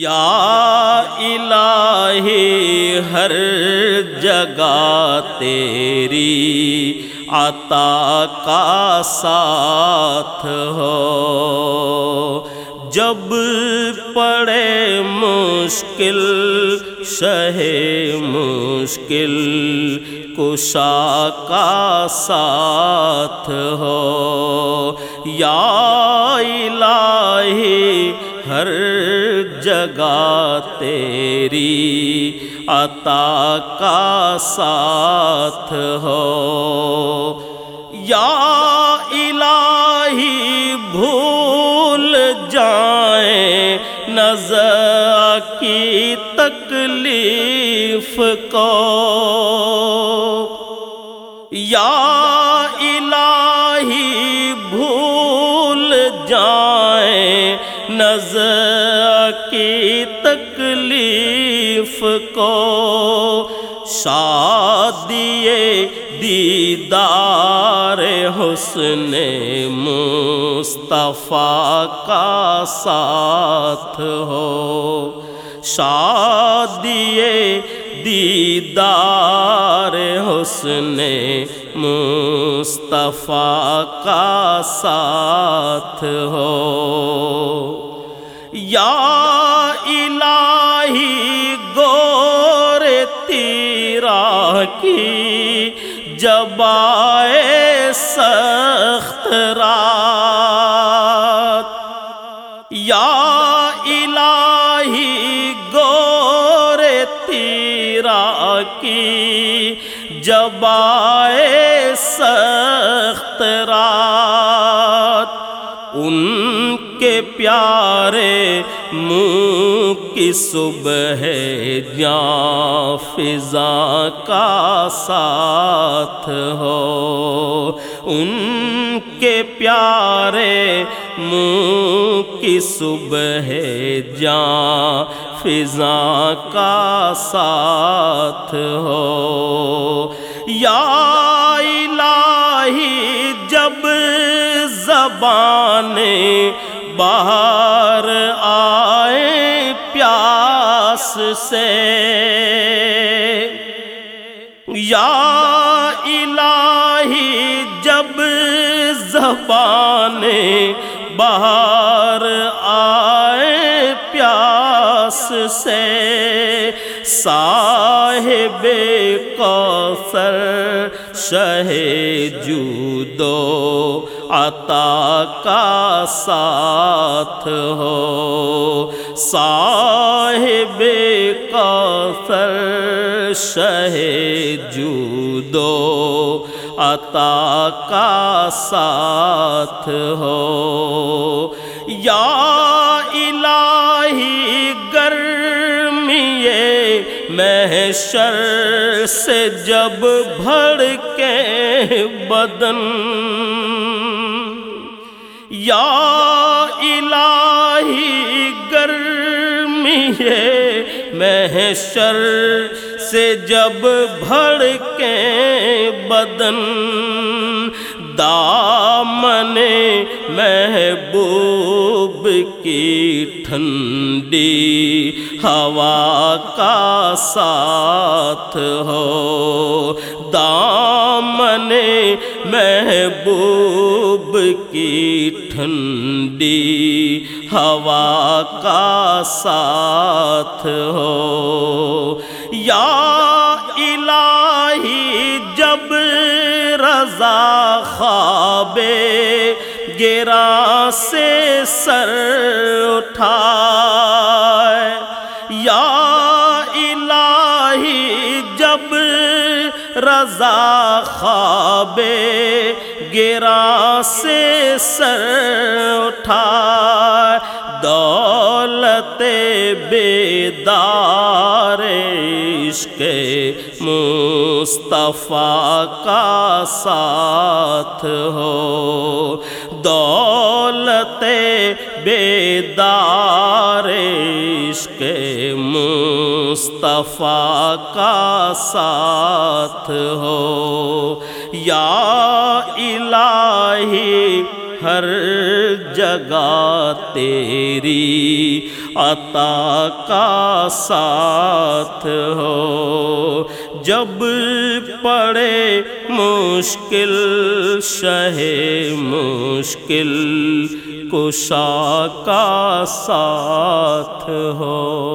یا الہی ہر جگہ تیری عطا کا ساتھ ہو۔ جب پڑے مشکل، شہ مشکل، کشا کا ساتھ ہو۔ یا الہی ہر جگہ تیری عطا کا ساتھ ہو۔ یا الہی بھول جائیں نظر کی تکلیف کو۔ یا نظر کی تکلیف کو شادی دیدار حسن مصطفیٰ کا ساتھ ہو شادی دیدار حسن مصطفیٰ کا ساتھ ہو یا الہی گور تیرا کی جب آئے سخت رات۔ یا الہی گور تیرا کی جب آئے سخت رات۔ ان کے پیارے منہ کی صبح جاں فضا کا ساتھ ہو۔ ان کے پیارے منہ کی صبح جاں فضا کا ساتھ ہو۔ یا الہی، جب زبان باہر پاس سے یا الہی جب زبان باہر آئے پیاس سے صاحب کوثر شہ جودو عطا کا ساتھ ہو۔ صاحب کوثر شہ جودو عطا کا ساتھ ہو۔ یا محشر سے جب بھڑ کے بدن۔ یا الہی گرمی ہے محشر سے جب بھڑ کے بدن۔ دامن محبوب کی ٹھنڈی ہوا کا ساتھ ہو۔ دامن محبوب کی ٹھنڈی ہوا کا ساتھ ہو۔ یا الہی جب رضا خواب گرا سے سر اٹھا۔ رضا خواب گرا سے سر اٹھا دولت بیدار عشق مصطفیٰ کا ساتھ ہو۔ دولت بیدار عشق مصطفیٰ کا ساتھ ہو۔ یا الہی ہر جگہ تیری عطا کا ساتھ ہو۔ جب پڑے مشکل، شہ مشکل، کشا کا ساتھ ہو۔